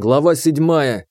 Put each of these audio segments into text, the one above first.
Глава седьмая.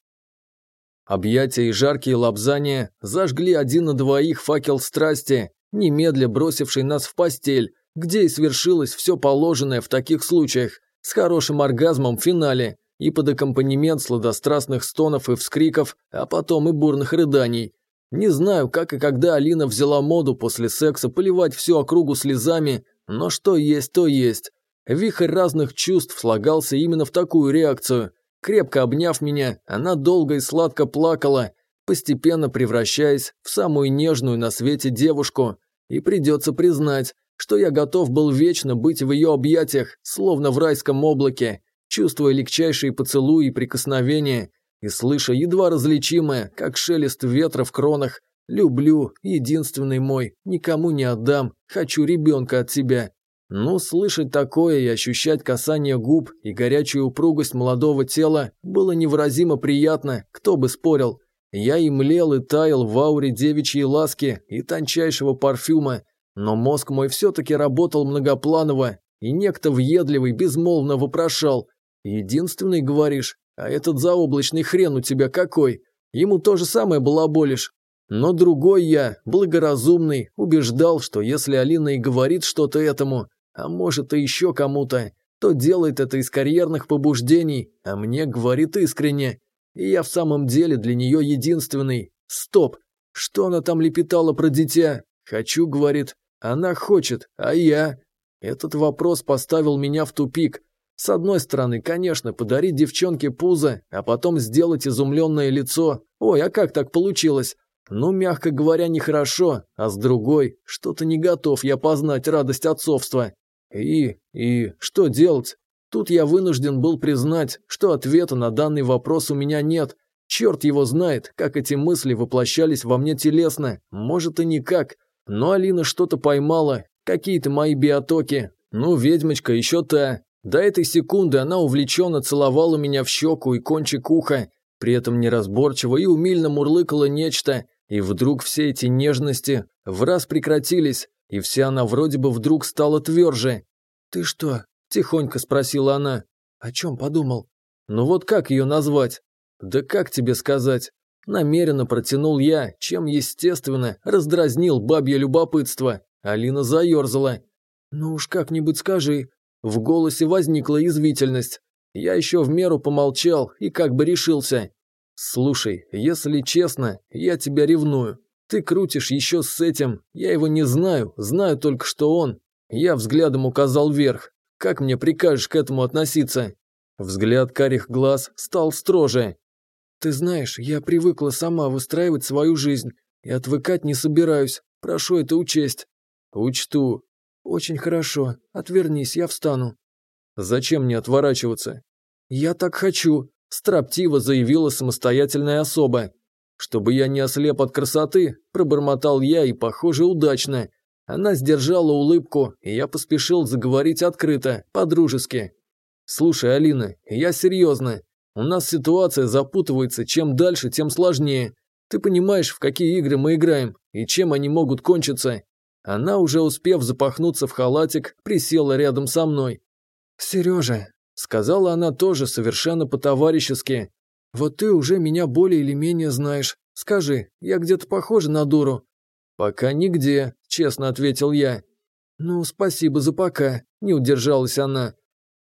Объятия и жаркие лобзания зажгли один на двоих факел страсти, немедля бросивший нас в постель, где и свершилось все положенное в таких случаях, с хорошим оргазмом в финале и под аккомпанемент сладострастных стонов и вскриков, а потом и бурных рыданий. Не знаю, как и когда Алина взяла моду после секса поливать всю округу слезами, но что есть, то есть. Вихрь разных чувств слагался именно в такую реакцию – Крепко обняв меня, она долго и сладко плакала, постепенно превращаясь в самую нежную на свете девушку. И придется признать, что я готов был вечно быть в ее объятиях, словно в райском облаке, чувствуя легчайшие поцелуи и прикосновения, и слыша едва различимое, как шелест ветра в кронах, «Люблю, единственный мой, никому не отдам, хочу ребенка от тебя». Но слышать такое и ощущать касание губ и горячую упругость молодого тела было невыразимо приятно, кто бы спорил. Я и млел, и таял в ауре девичьей ласки и тончайшего парфюма, но мозг мой все-таки работал многопланово, и некто въедливый безмолвно вопрошал. «Единственный, говоришь, а этот заоблачный хрен у тебя какой? Ему то же самое балаболишь». Но другой я, благоразумный, убеждал, что если Алина и говорит что-то этому, а может и еще кому-то, то делает это из карьерных побуждений, а мне говорит искренне. И я в самом деле для нее единственный. Стоп! Что она там лепетала про дитя? Хочу, говорит. Она хочет, а я? Этот вопрос поставил меня в тупик. С одной стороны, конечно, подарить девчонке пузо, а потом сделать изумленное лицо. Ой, а как так получилось? Ну, мягко говоря, нехорошо, а с другой, что-то не готов я познать радость отцовства. И... и... что делать? Тут я вынужден был признать, что ответа на данный вопрос у меня нет. Черт его знает, как эти мысли воплощались во мне телесно, может и никак. Но Алина что-то поймала, какие-то мои биотоки. Ну, ведьмочка еще та. До этой секунды она увлеченно целовала меня в щеку и кончик уха, при этом неразборчиво и умильно мурлыкала нечто, и вдруг все эти нежности в раз прекратились, и вся она вроде бы вдруг стала тверже. «Ты что?» – тихонько спросила она. «О чем подумал?» «Ну вот как ее назвать?» «Да как тебе сказать?» Намеренно протянул я, чем, естественно, раздразнил бабье любопытство. Алина заерзала. «Ну уж как-нибудь скажи». В голосе возникла извительность. Я еще в меру помолчал и как бы решился. «Слушай, если честно, я тебя ревную. Ты крутишь еще с этим. Я его не знаю, знаю только, что он. Я взглядом указал вверх. Как мне прикажешь к этому относиться? Взгляд карих глаз стал строже. Ты знаешь, я привыкла сама выстраивать свою жизнь и отвыкать не собираюсь. Прошу это учесть. Учту. Очень хорошо. Отвернись, я встану. Зачем мне отворачиваться? Я так хочу, строптиво заявила самостоятельная особа. «Чтобы я не ослеп от красоты», – пробормотал я и, похоже, удачно. Она сдержала улыбку, и я поспешил заговорить открыто, по-дружески. «Слушай, Алина, я серьезно. У нас ситуация запутывается, чем дальше, тем сложнее. Ты понимаешь, в какие игры мы играем и чем они могут кончиться». Она, уже успев запахнуться в халатик, присела рядом со мной. «Сережа», – сказала она тоже совершенно по-товарищески, вот ты уже меня более или менее знаешь. Скажи, я где-то похожа на дуру?» «Пока нигде», – честно ответил я. «Ну, спасибо за пока», – не удержалась она.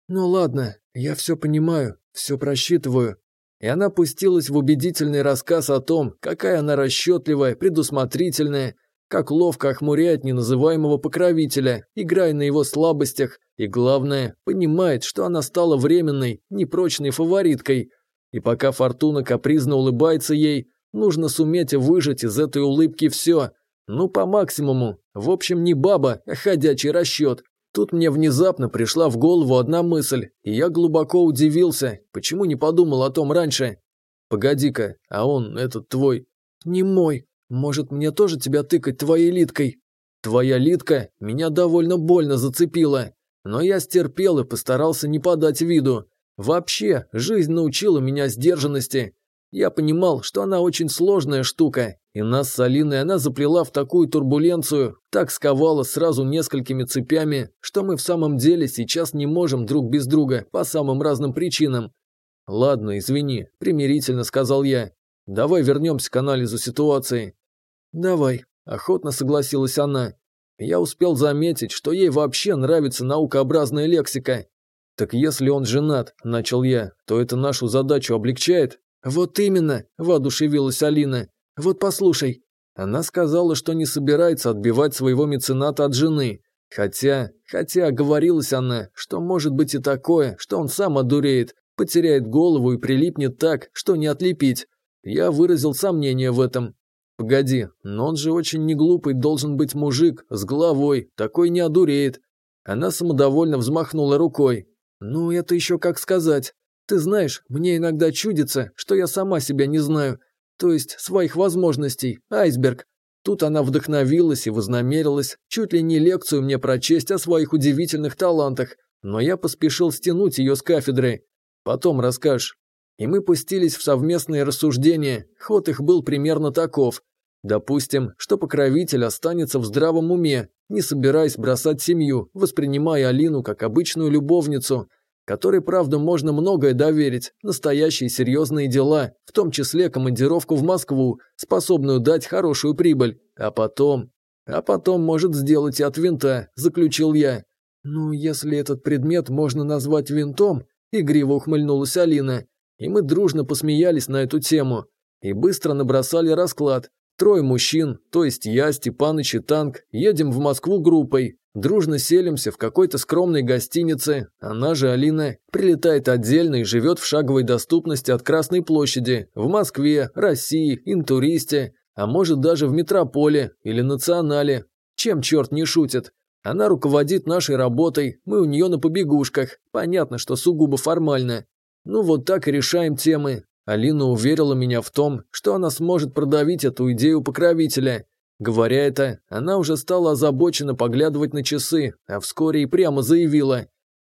«Ну ладно, я все понимаю, все просчитываю». И она пустилась в убедительный рассказ о том, какая она расчетливая, предусмотрительная, как ловко охмуряет неназываемого покровителя, играя на его слабостях, и, главное, понимает, что она стала временной, непрочной фавориткой – и пока Фортуна капризно улыбается ей, нужно суметь выжать из этой улыбки все. Ну, по максимуму. В общем, не баба, а ходячий расчет. Тут мне внезапно пришла в голову одна мысль, и я глубоко удивился, почему не подумал о том раньше. «Погоди-ка, а он, этот твой...» «Не мой. Может, мне тоже тебя тыкать твоей литкой?» «Твоя литка меня довольно больно зацепила, но я стерпел и постарался не подать виду. Вообще, жизнь научила меня сдержанности. Я понимал, что она очень сложная штука, и нас с Алиной она заплела в такую турбуленцию, так сковала сразу несколькими цепями, что мы в самом деле сейчас не можем друг без друга по самым разным причинам. «Ладно, извини», – примирительно сказал я. «Давай вернемся к анализу ситуации». «Давай», – охотно согласилась она. Я успел заметить, что ей вообще нравится наукообразная лексика, «Так если он женат», – начал я, – «то это нашу задачу облегчает?» «Вот именно», – воодушевилась Алина. «Вот послушай». Она сказала, что не собирается отбивать своего мецената от жены. Хотя, хотя говорилась она, что может быть и такое, что он сам одуреет, потеряет голову и прилипнет так, что не отлепить. Я выразил сомнение в этом. Погоди, но он же очень неглупый должен быть мужик, с головой, такой не одуреет. Она самодовольно взмахнула рукой. «Ну, это еще как сказать. Ты знаешь, мне иногда чудится, что я сама себя не знаю, то есть своих возможностей, айсберг». Тут она вдохновилась и вознамерилась чуть ли не лекцию мне прочесть о своих удивительных талантах, но я поспешил стянуть ее с кафедры. Потом расскажешь. И мы пустились в совместные рассуждения, ход их был примерно таков. Допустим, что покровитель останется в здравом уме, не собираясь бросать семью, воспринимая Алину как обычную любовницу, которой, правда, можно многое доверить, настоящие серьезные дела, в том числе командировку в Москву, способную дать хорошую прибыль, а потом... А потом может сделать и от винта, заключил я. Ну, если этот предмет можно назвать винтом, игриво ухмыльнулась Алина, и мы дружно посмеялись на эту тему и быстро набросали расклад, Трое мужчин, то есть я, Степаныч и танк, едем в Москву группой, дружно селимся в какой-то скромной гостинице, она же Алина прилетает отдельно и живет в шаговой доступности от Красной площади, в Москве, России, Интуристе, а может даже в Метрополе или Национале. Чем черт не шутит? Она руководит нашей работой, мы у нее на побегушках, понятно, что сугубо формально. Ну вот так и решаем темы, Алина уверила меня в том, что она сможет продавить эту идею покровителя. Говоря это, она уже стала озабоченно поглядывать на часы, а вскоре и прямо заявила.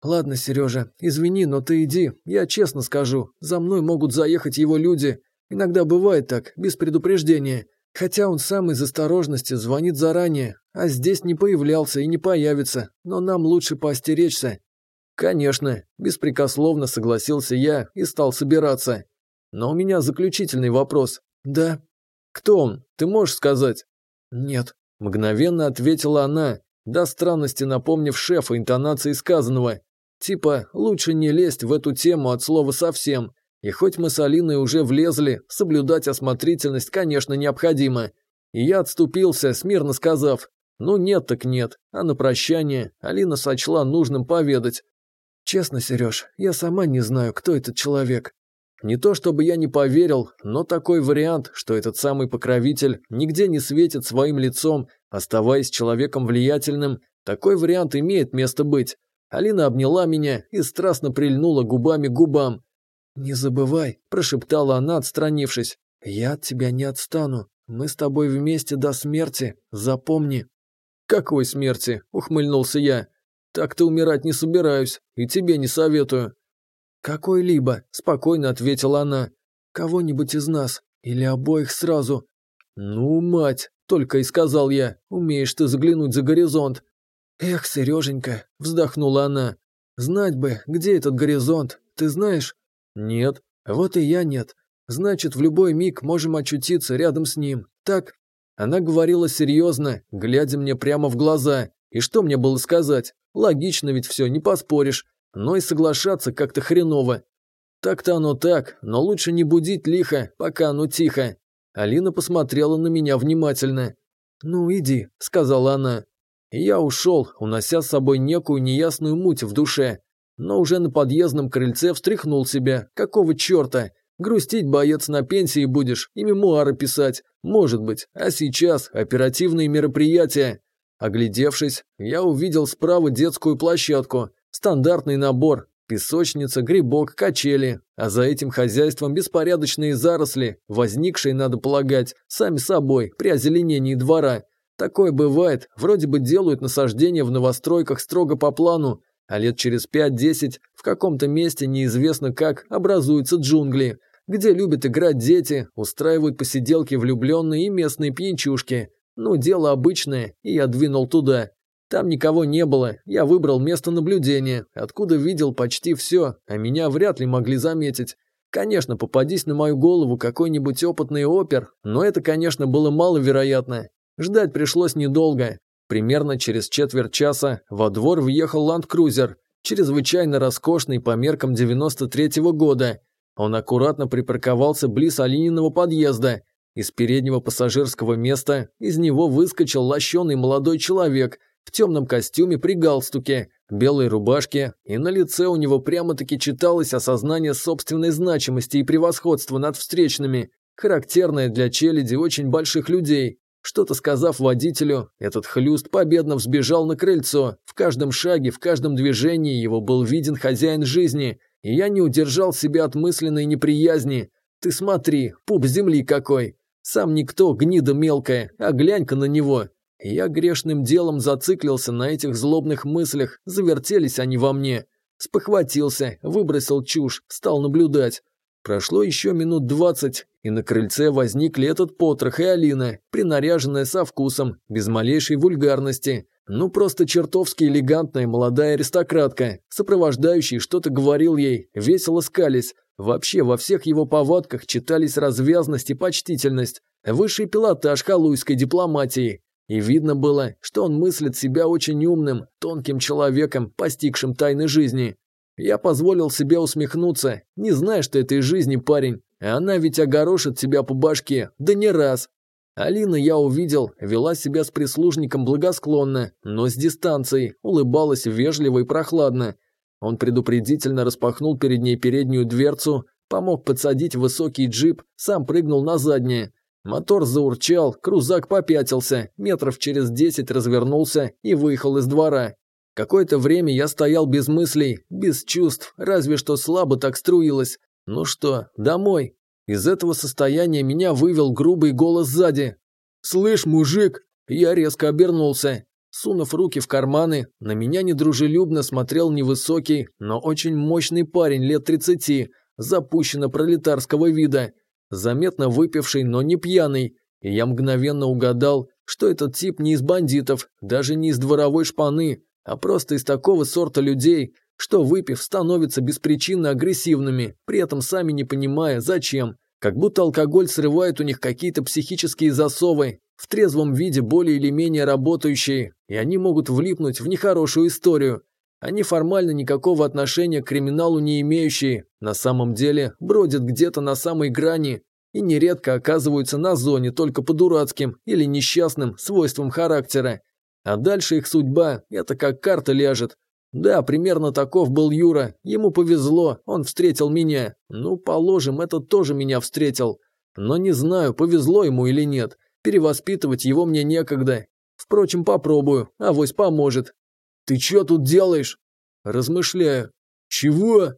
«Ладно, Сережа, извини, но ты иди, я честно скажу, за мной могут заехать его люди. Иногда бывает так, без предупреждения. Хотя он сам из осторожности звонит заранее, а здесь не появлялся и не появится, но нам лучше поостеречься». «Конечно», – беспрекословно согласился я и стал собираться. Но у меня заключительный вопрос. Да. Кто он? Ты можешь сказать? Нет. Мгновенно ответила она, до странности напомнив шефа интонации сказанного. Типа, лучше не лезть в эту тему от слова совсем. И хоть мы с Алиной уже влезли, соблюдать осмотрительность, конечно, необходимо. И я отступился, смирно сказав, ну нет так нет, а на прощание Алина сочла нужным поведать. Честно, Сереж, я сама не знаю, кто этот человек. Не то чтобы я не поверил, но такой вариант, что этот самый покровитель нигде не светит своим лицом, оставаясь человеком влиятельным, такой вариант имеет место быть. Алина обняла меня и страстно прильнула губами к губам. «Не забывай», – прошептала она, отстранившись. «Я от тебя не отстану. Мы с тобой вместе до смерти. Запомни». «Какой смерти?» – ухмыльнулся я. «Так-то умирать не собираюсь и тебе не советую». «Какой-либо», – спокойно ответила она. «Кого-нибудь из нас. Или обоих сразу». «Ну, мать!» – только и сказал я. «Умеешь ты заглянуть за горизонт». «Эх, Сереженька!» – вздохнула она. «Знать бы, где этот горизонт. Ты знаешь?» «Нет». «Вот и я нет. Значит, в любой миг можем очутиться рядом с ним. Так?» Она говорила серьезно, глядя мне прямо в глаза. И что мне было сказать? Логично ведь все, не поспоришь но и соглашаться как-то хреново. Так-то оно так, но лучше не будить лихо, пока оно тихо. Алина посмотрела на меня внимательно. «Ну, иди», — сказала она. Я ушел, унося с собой некую неясную муть в душе. Но уже на подъездном крыльце встряхнул себя. Какого черта? Грустить, боец, на пенсии будешь и мемуары писать. Может быть, а сейчас оперативные мероприятия. Оглядевшись, я увидел справа детскую площадку. Стандартный набор – песочница, грибок, качели, а за этим хозяйством беспорядочные заросли, возникшие, надо полагать, сами собой при озеленении двора. Такое бывает, вроде бы делают насаждения в новостройках строго по плану, а лет через 5-10 в каком-то месте неизвестно как образуются джунгли, где любят играть дети, устраивают посиделки влюбленные и местные пьянчушки. Ну, дело обычное, и я двинул туда. Там никого не было, я выбрал место наблюдения, откуда видел почти все, а меня вряд ли могли заметить. Конечно, попадись на мою голову какой-нибудь опытный опер, но это, конечно, было маловероятно. Ждать пришлось недолго. Примерно через четверть часа во двор въехал ландкрузер, чрезвычайно роскошный по меркам 93-го года. Он аккуратно припарковался близ Алининого подъезда. Из переднего пассажирского места из него выскочил лощеный молодой человек – в темном костюме при галстуке, белой рубашке, и на лице у него прямо-таки читалось осознание собственной значимости и превосходства над встречными, характерное для челяди очень больших людей. Что-то сказав водителю, этот хлюст победно взбежал на крыльцо, в каждом шаге, в каждом движении его был виден хозяин жизни, и я не удержал себя от мысленной неприязни. «Ты смотри, пуп земли какой! Сам никто, гнида мелкая, а глянь-ка на него, я грешным делом зациклился на этих злобных мыслях, завертелись они во мне. Спохватился, выбросил чушь, стал наблюдать. Прошло еще минут двадцать, и на крыльце возникли этот потрох и Алина, принаряженная со вкусом, без малейшей вульгарности. Ну, просто чертовски элегантная молодая аристократка. Сопровождающий что-то говорил ей, весело скались. Вообще, во всех его повадках читались развязность и почтительность. Высший пилотаж халуйской дипломатии. И видно было, что он мыслит себя очень умным, тонким человеком, постигшим тайны жизни. Я позволил себе усмехнуться, не зная, что этой жизни, парень, а она ведь огорошит тебя по башке, да не раз. Алина, я увидел, вела себя с прислужником благосклонно, но с дистанцией, улыбалась вежливо и прохладно. Он предупредительно распахнул перед ней переднюю дверцу, помог подсадить высокий джип, сам прыгнул на заднее. Мотор заурчал, крузак попятился, метров через десять развернулся и выехал из двора. Какое-то время я стоял без мыслей, без чувств, разве что слабо так струилось. Ну что, домой. Из этого состояния меня вывел грубый голос сзади. «Слышь, мужик!» Я резко обернулся. Сунув руки в карманы, на меня недружелюбно смотрел невысокий, но очень мощный парень лет тридцати, запущенно пролетарского вида – заметно выпивший, но не пьяный, и я мгновенно угадал, что этот тип не из бандитов, даже не из дворовой шпаны, а просто из такого сорта людей, что, выпив, становятся беспричинно агрессивными, при этом сами не понимая, зачем. Как будто алкоголь срывает у них какие-то психические засовы, в трезвом виде более или менее работающие, и они могут влипнуть в нехорошую историю. Они формально никакого отношения к криминалу не имеющие, на самом деле бродят где-то на самой грани и нередко оказываются на зоне только по дурацким или несчастным свойствам характера. А дальше их судьба – это как карта ляжет. Да, примерно таков был Юра, ему повезло, он встретил меня. Ну, положим, это тоже меня встретил. Но не знаю, повезло ему или нет. Перевоспитывать его мне некогда. Впрочем, попробую, авось поможет. Ты чё тут делаешь?» Размышляю. «Чего?»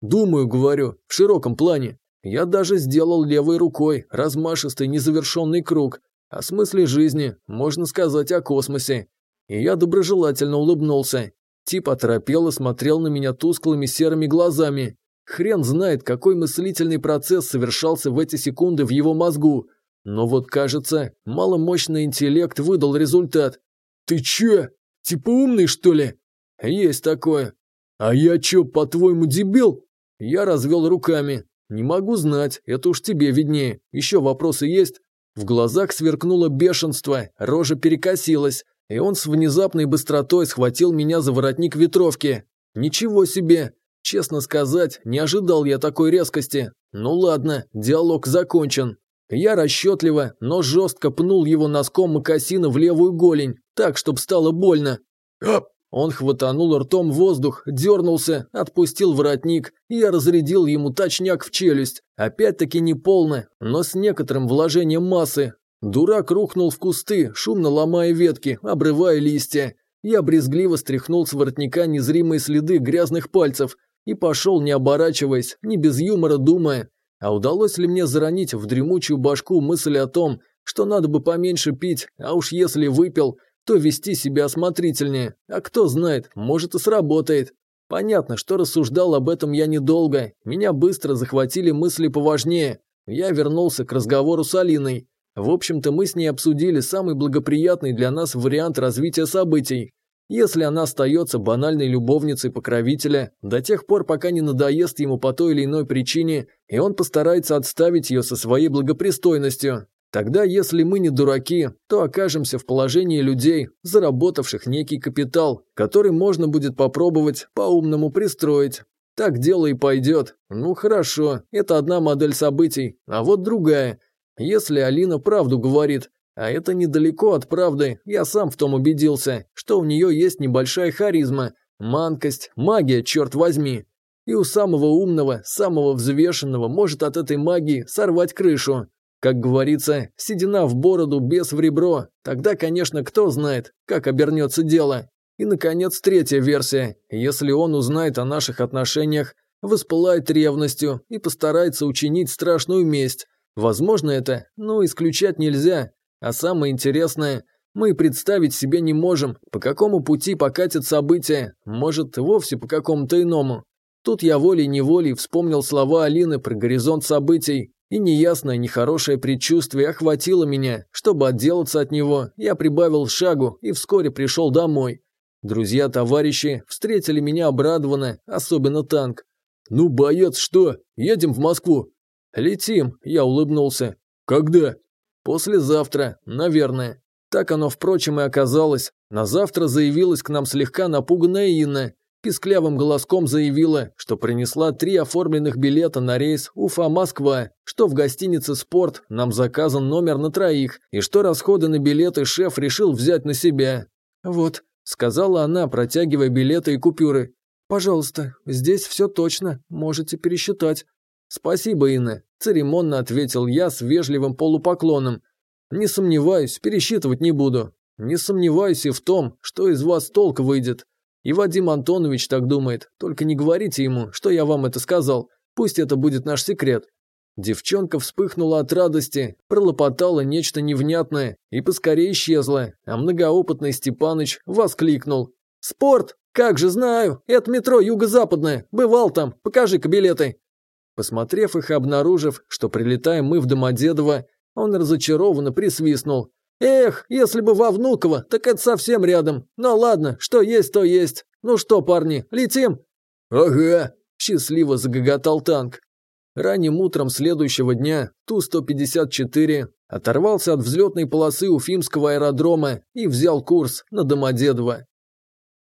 «Думаю, говорю, в широком плане. Я даже сделал левой рукой размашистый незавершенный круг. О смысле жизни, можно сказать, о космосе». И я доброжелательно улыбнулся. Тип оторопел смотрел на меня тусклыми серыми глазами. Хрен знает, какой мыслительный процесс совершался в эти секунды в его мозгу. Но вот, кажется, маломощный интеллект выдал результат. «Ты чё? Типа умный, что ли? Есть такое. А я чё, по-твоему, дебил? Я развел руками. Не могу знать, это уж тебе виднее. Еще вопросы есть? В глазах сверкнуло бешенство, рожа перекосилась, и он с внезапной быстротой схватил меня за воротник ветровки. Ничего себе! Честно сказать, не ожидал я такой резкости. Ну ладно, диалог закончен. Я расчетливо, но жестко пнул его носком мокасина в левую голень, так, чтобы стало больно. «Ап!» Он хватанул ртом воздух, дернулся, отпустил воротник, и я разрядил ему точняк в челюсть. Опять-таки не полно, но с некоторым вложением массы. Дурак рухнул в кусты, шумно ломая ветки, обрывая листья. Я брезгливо стряхнул с воротника незримые следы грязных пальцев и пошел, не оборачиваясь, не без юмора думая, а удалось ли мне заронить в дремучую башку мысль о том, что надо бы поменьше пить, а уж если выпил, то вести себя осмотрительнее, а кто знает, может и сработает. Понятно, что рассуждал об этом я недолго, меня быстро захватили мысли поважнее. Я вернулся к разговору с Алиной. В общем-то, мы с ней обсудили самый благоприятный для нас вариант развития событий если она остается банальной любовницей покровителя до тех пор, пока не надоест ему по той или иной причине, и он постарается отставить ее со своей благопристойностью. Тогда, если мы не дураки, то окажемся в положении людей, заработавших некий капитал, который можно будет попробовать по-умному пристроить. Так дело и пойдет. Ну хорошо, это одна модель событий, а вот другая. Если Алина правду говорит, а это недалеко от правды, я сам в том убедился, что у нее есть небольшая харизма, манкость, магия, черт возьми. И у самого умного, самого взвешенного может от этой магии сорвать крышу. Как говорится, седина в бороду, без в ребро. Тогда, конечно, кто знает, как обернется дело. И, наконец, третья версия. Если он узнает о наших отношениях, воспылает ревностью и постарается учинить страшную месть. Возможно это, но исключать нельзя. А самое интересное, мы представить себе не можем, по какому пути покатят события, может, вовсе по какому-то иному. Тут я волей-неволей вспомнил слова Алины про горизонт событий, и неясное, нехорошее предчувствие охватило меня. Чтобы отделаться от него, я прибавил шагу и вскоре пришел домой. Друзья-товарищи встретили меня обрадованно, особенно танк. «Ну, боец, что? Едем в Москву?» «Летим», – я улыбнулся. «Когда?» Послезавтра, наверное. Так оно, впрочем, и оказалось. На завтра заявилась к нам слегка напуганная Инна. Писклявым голоском заявила, что принесла три оформленных билета на рейс Уфа-Москва, что в гостинице «Спорт» нам заказан номер на троих, и что расходы на билеты шеф решил взять на себя. «Вот», – сказала она, протягивая билеты и купюры. «Пожалуйста, здесь все точно, можете пересчитать. «Спасибо, Инна», – церемонно ответил я с вежливым полупоклоном. «Не сомневаюсь, пересчитывать не буду. Не сомневаюсь и в том, что из вас толк выйдет. И Вадим Антонович так думает. Только не говорите ему, что я вам это сказал. Пусть это будет наш секрет». Девчонка вспыхнула от радости, пролопотала нечто невнятное и поскорее исчезла, а многоопытный Степаныч воскликнул. «Спорт! Как же знаю! Это метро Юго-Западное! Бывал там! Покажи-ка билеты!» Посмотрев их и обнаружив, что прилетаем мы в Домодедово, он разочарованно присвистнул. «Эх, если бы во Внуково, так это совсем рядом. Ну ладно, что есть, то есть. Ну что, парни, летим?» «Ага», – счастливо загоготал танк. Ранним утром следующего дня Ту-154 оторвался от взлетной полосы Уфимского аэродрома и взял курс на Домодедово.